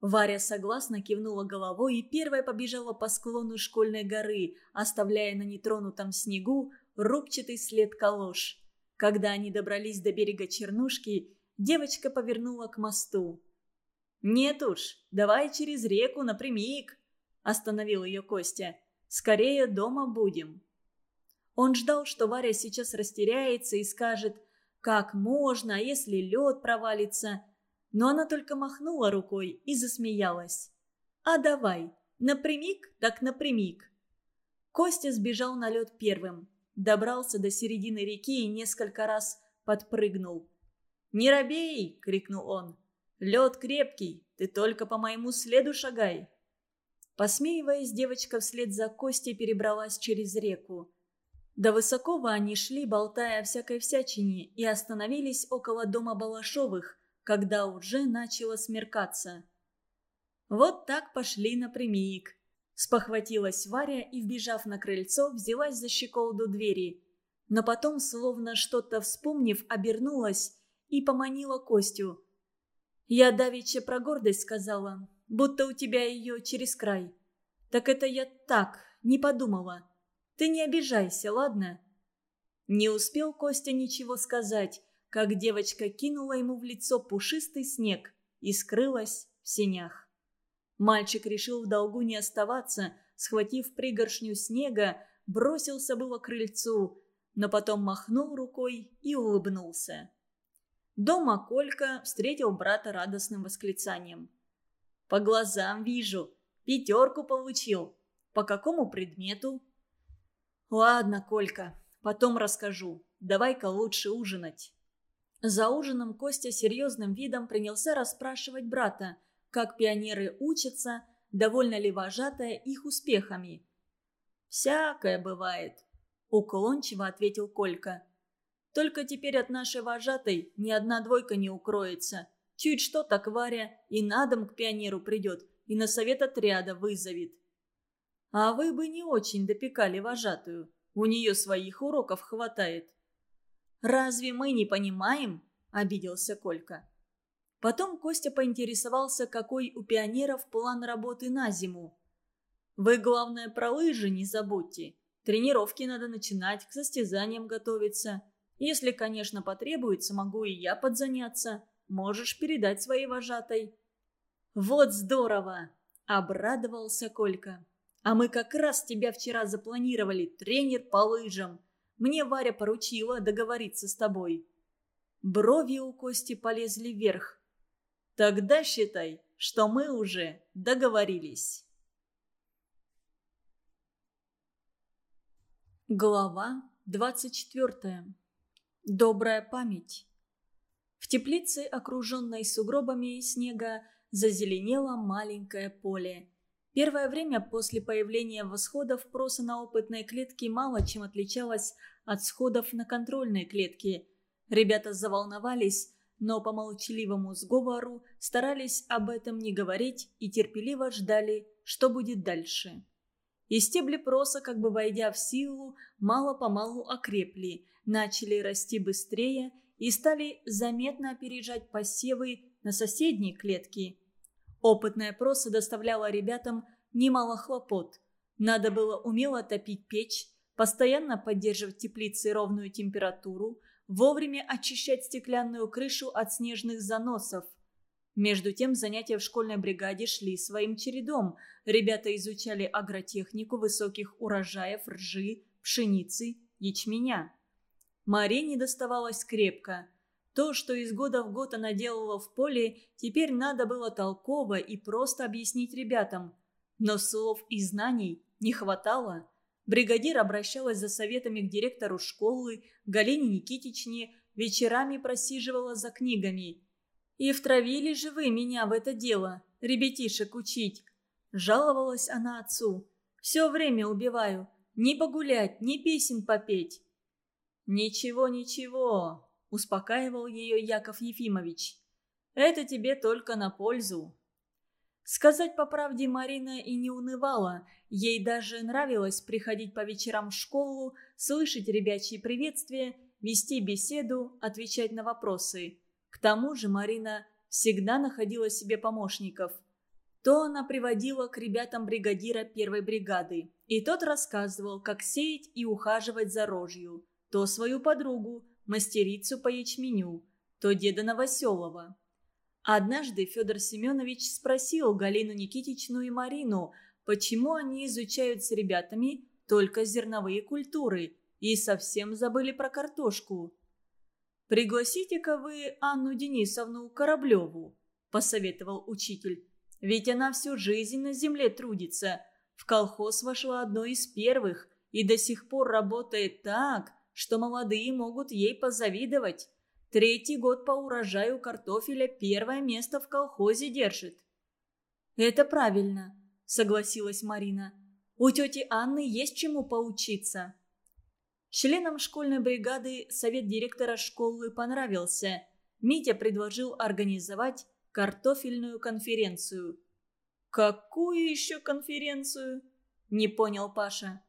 Варя согласно кивнула головой и первая побежала по склону школьной горы, оставляя на нетронутом снегу рубчатый след калош. Когда они добрались до берега Чернушки, девочка повернула к мосту. «Нет уж, давай через реку напрямик», – остановил ее Костя. «Скорее дома будем». Он ждал, что Варя сейчас растеряется и скажет «Как можно, если лед провалится?» Но она только махнула рукой и засмеялась. «А давай, напрямик так напрямик». Костя сбежал на лед первым, добрался до середины реки и несколько раз подпрыгнул. «Не робей!» — крикнул он. «Лед крепкий, ты только по моему следу шагай!» Посмеиваясь, девочка вслед за Костей перебралась через реку. До Высокого они шли, болтая о всякой всячине, и остановились около дома Балашовых, когда уже начало смеркаться. Вот так пошли напрямик. Спохватилась Варя и, вбежав на крыльцо, взялась за щеколду двери. Но потом, словно что-то вспомнив, обернулась и поманила Костю. «Я давеча про гордость сказала, будто у тебя ее через край. Так это я так, не подумала. Ты не обижайся, ладно?» Не успел Костя ничего сказать, как девочка кинула ему в лицо пушистый снег и скрылась в сенях. Мальчик решил в долгу не оставаться, схватив пригоршню снега, бросился было к крыльцу, но потом махнул рукой и улыбнулся. Дома Колька встретил брата радостным восклицанием. «По глазам вижу, пятерку получил. По какому предмету?» «Ладно, Колька, потом расскажу. Давай-ка лучше ужинать». За ужином Костя серьезным видом принялся расспрашивать брата, как пионеры учатся, довольно ли вожатая их успехами. «Всякое бывает», — уклончиво ответил Колька. «Только теперь от нашей вожатой ни одна двойка не укроется. Чуть что так Варя и на дом к пионеру придет, и на совет отряда вызовет». А вы бы не очень допекали вожатую. У нее своих уроков хватает. «Разве мы не понимаем?» – обиделся Колька. Потом Костя поинтересовался, какой у пионеров план работы на зиму. «Вы, главное, про лыжи не забудьте. Тренировки надо начинать, к состязаниям готовиться. Если, конечно, потребуется, могу и я подзаняться. Можешь передать своей вожатой». «Вот здорово!» – обрадовался Колька. А мы как раз тебя вчера запланировали, тренер по лыжам. Мне Варя поручила договориться с тобой». Брови у Кости полезли вверх. «Тогда считай, что мы уже договорились». Глава 24. Добрая память. В теплице, окруженной сугробами снега, зазеленело маленькое поле. Первое время после появления восходов проса на опытной клетке мало чем отличалось от сходов на контрольной клетке. Ребята заволновались, но по молчаливому сговору старались об этом не говорить и терпеливо ждали, что будет дальше. И стебли проса, как бы войдя в силу, мало-помалу окрепли, начали расти быстрее и стали заметно опережать посевы на соседней клетке – Опытная проса доставляла ребятам немало хлопот. Надо было умело топить печь, постоянно поддерживать в теплице ровную температуру, вовремя очищать стеклянную крышу от снежных заносов. Между тем занятия в школьной бригаде шли своим чередом. Ребята изучали агротехнику высоких урожаев ржи, пшеницы, ячменя. Марине доставалось крепко. То, что из года в год она делала в поле, теперь надо было толково и просто объяснить ребятам. Но слов и знаний не хватало. Бригадир обращалась за советами к директору школы, Галине Никитичне, вечерами просиживала за книгами. «И втравили же вы меня в это дело, ребятишек учить!» Жаловалась она отцу. «Все время убиваю. Ни погулять, ни песен попеть». «Ничего, ничего», успокаивал ее Яков Ефимович. «Это тебе только на пользу». Сказать по правде, Марина и не унывала. Ей даже нравилось приходить по вечерам в школу, слышать ребячьи приветствия, вести беседу, отвечать на вопросы. К тому же Марина всегда находила себе помощников. То она приводила к ребятам бригадира первой бригады, и тот рассказывал, как сеять и ухаживать за рожью, то свою подругу, мастерицу по ячменю, то деда Новоселова. Однажды Федор Семенович спросил Галину Никитичну и Марину, почему они изучают с ребятами только зерновые культуры и совсем забыли про картошку. «Пригласите-ка вы Анну Денисовну Кораблеву», – посоветовал учитель. «Ведь она всю жизнь на земле трудится. В колхоз вошла одной из первых и до сих пор работает так, что молодые могут ей позавидовать. Третий год по урожаю картофеля первое место в колхозе держит». «Это правильно», – согласилась Марина. «У тети Анны есть чему поучиться». Членам школьной бригады совет директора школы понравился. Митя предложил организовать картофельную конференцию. «Какую еще конференцию?» – не понял Паша.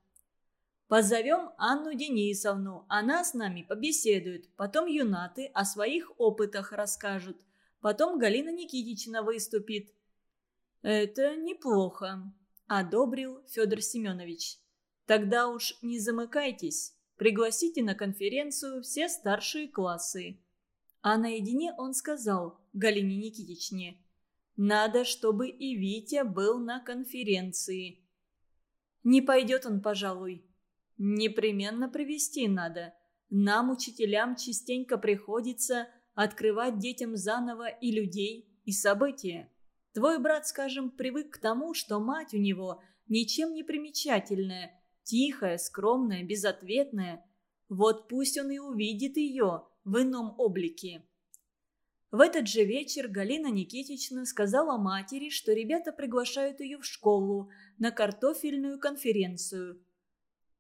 «Позовем Анну Денисовну, она с нами побеседует, потом юнаты о своих опытах расскажут, потом Галина Никитична выступит». «Это неплохо», – одобрил Федор Семенович. «Тогда уж не замыкайтесь». Пригласите на конференцию все старшие классы». А наедине он сказал Галине Никитичне, «Надо, чтобы и Витя был на конференции». «Не пойдет он, пожалуй». «Непременно привести надо. Нам, учителям, частенько приходится открывать детям заново и людей, и события. Твой брат, скажем, привык к тому, что мать у него ничем не примечательная, Тихая, скромная, безответная. Вот пусть он и увидит ее в ином облике. В этот же вечер Галина Никитична сказала матери, что ребята приглашают ее в школу на картофельную конференцию.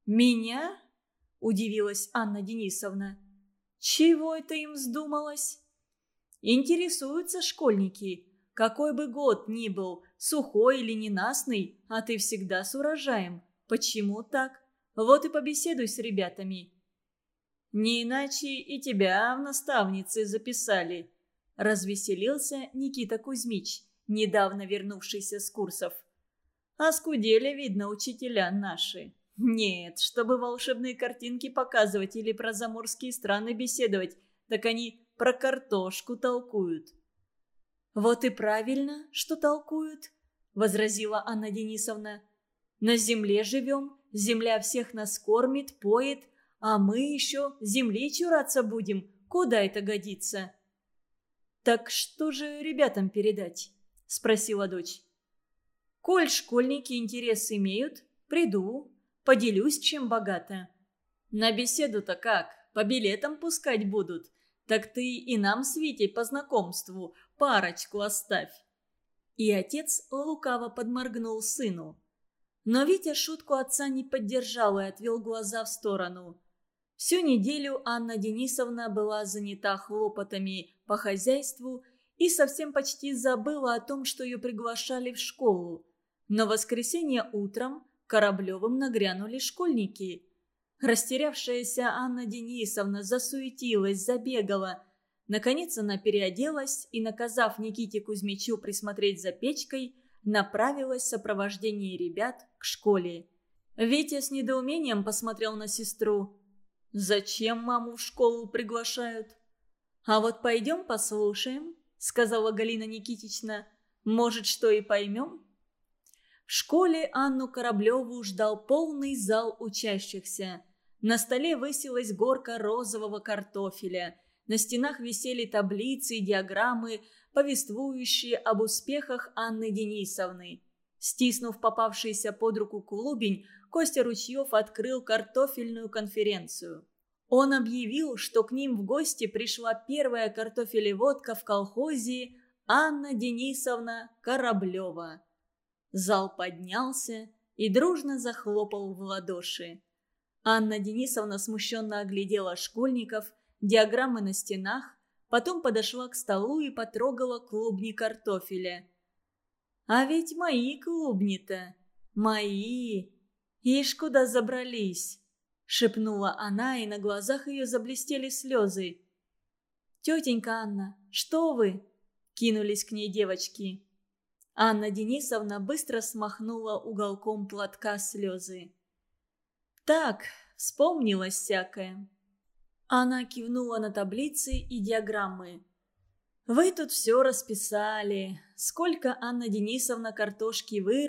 «Меня?» – удивилась Анна Денисовна. «Чего это им вздумалось?» «Интересуются школьники. Какой бы год ни был, сухой или ненастный, а ты всегда с урожаем. Почему так? Вот и побеседуй с ребятами. Не иначе и тебя в наставницы записали. Развеселился Никита Кузьмич, недавно вернувшийся с курсов. Оскудели, видно, учителя наши. Нет, чтобы волшебные картинки показывать или про заморские страны беседовать, так они про картошку толкуют. «Вот и правильно, что толкуют», — возразила Анна Денисовна. На земле живем, земля всех нас кормит, поет, а мы еще земли чураться будем. Куда это годится?» «Так что же ребятам передать?» – спросила дочь. «Коль школьники интерес имеют, приду, поделюсь, чем богато». «На беседу-то как? По билетам пускать будут? Так ты и нам с Витей по знакомству парочку оставь». И отец лукаво подморгнул сыну. Но Витя шутку отца не поддержал и отвел глаза в сторону. Всю неделю Анна Денисовна была занята хлопотами по хозяйству и совсем почти забыла о том, что ее приглашали в школу. Но воскресенье утром Кораблевым нагрянули школьники. Растерявшаяся Анна Денисовна засуетилась, забегала. Наконец она переоделась и, наказав Никите Кузьмичу присмотреть за печкой, направилась в сопровождении ребят к школе. Витя с недоумением посмотрел на сестру. «Зачем маму в школу приглашают?» «А вот пойдем послушаем», — сказала Галина Никитична. «Может, что и поймем?» В школе Анну Кораблеву ждал полный зал учащихся. На столе высилась горка розового картофеля. На стенах висели таблицы и диаграммы повествующие об успехах Анны Денисовны. Стиснув попавшийся под руку клубень, Костя Ручьев открыл картофельную конференцию. Он объявил, что к ним в гости пришла первая картофелеводка в колхозе Анна Денисовна Кораблева. Зал поднялся и дружно захлопал в ладоши. Анна Денисовна смущенно оглядела школьников, диаграммы на стенах, Потом подошла к столу и потрогала клубни картофеля. «А ведь мои клубни-то! Мои! Ишь, куда забрались!» Шепнула она, и на глазах ее заблестели слезы. «Тетенька Анна, что вы?» Кинулись к ней девочки. Анна Денисовна быстро смахнула уголком платка слезы. «Так, вспомнилось всякое. Она кивнула на таблицы и диаграммы. Вы тут все расписали. Сколько Анна Денисовна картошки вырастет,